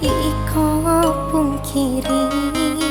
Iko pungkiri kiri.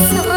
So